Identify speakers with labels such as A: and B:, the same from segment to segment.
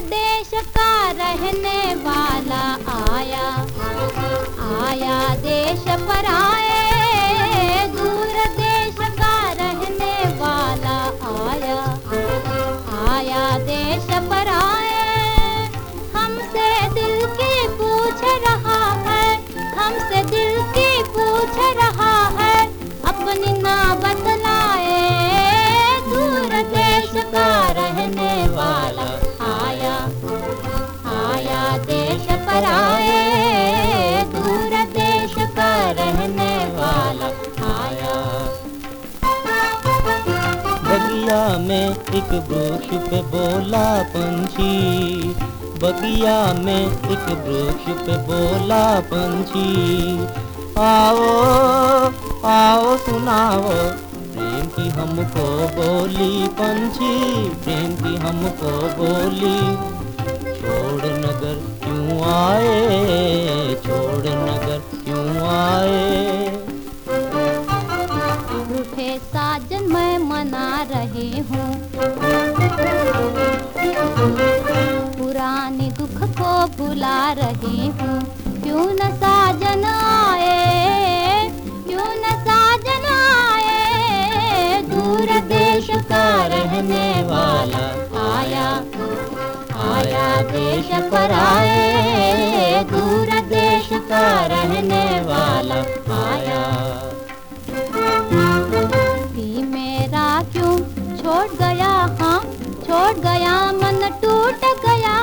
A: देश रहने वाला आया। आया देश परा पर आए दूर देश का रहने वाला आया।
B: बगिया में एक वृक्ष पे बोला पंछी। बगिया में एक वृक्ष पे बोला पंछी। आओ आओ सुनाओ, प्रेम की हमको बोली पंछी। प्रेम की हमको बोली, छोड़ नगर क्यों आए? छोड़ नगर क्यों आए?
A: रूठे साजन मैं मना रहे हूँ। पुराने दुख को भुला रहे हूँ। क्यों न साजन आया देश पर आए, दूर देश का रहने वाला आया मेरा क्यों छोड़ गया हाँ छोड़ गया मन टूट गया?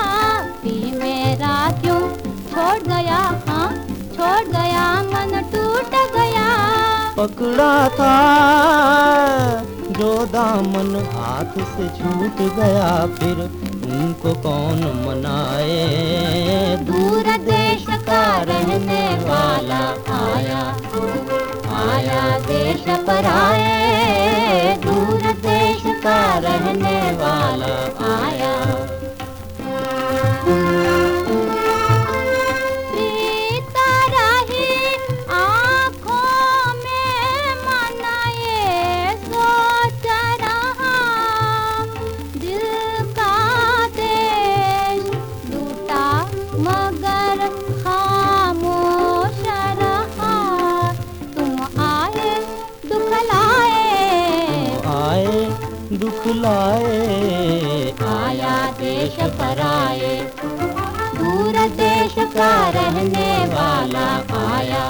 A: मेरा क्यों छोड़ गया हाँ छोड़ गया मन टूट गया?
B: पकड़ा था, जो दामन हाथ से छूट गया, फिर उनको कौन मनाए?
A: दूर देश का रहने वाला आया आया देश पर आए। दुख लाए। आया देश पर आए दूर देश का रहने वाला आया।